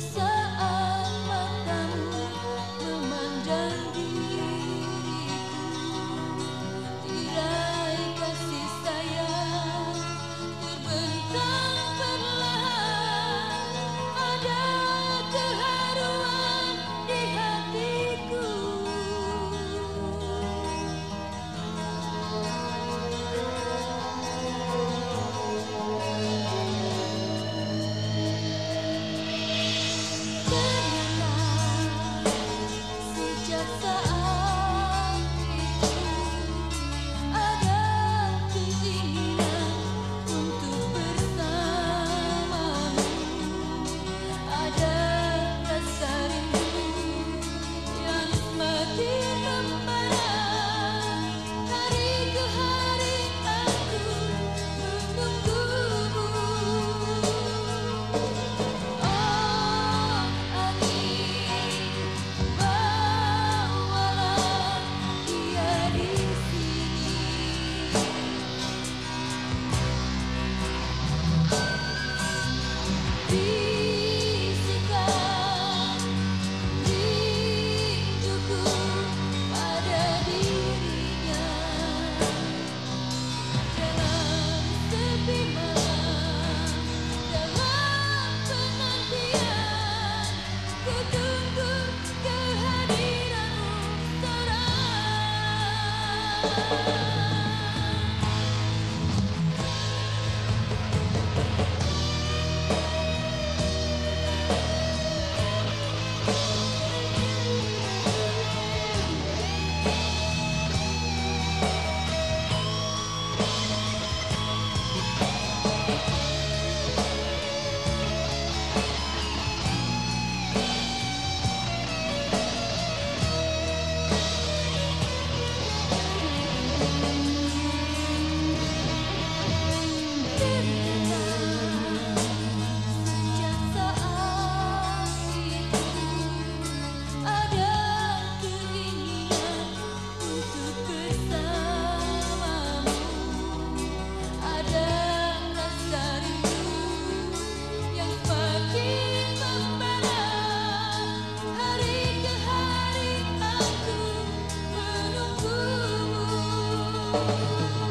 想。Música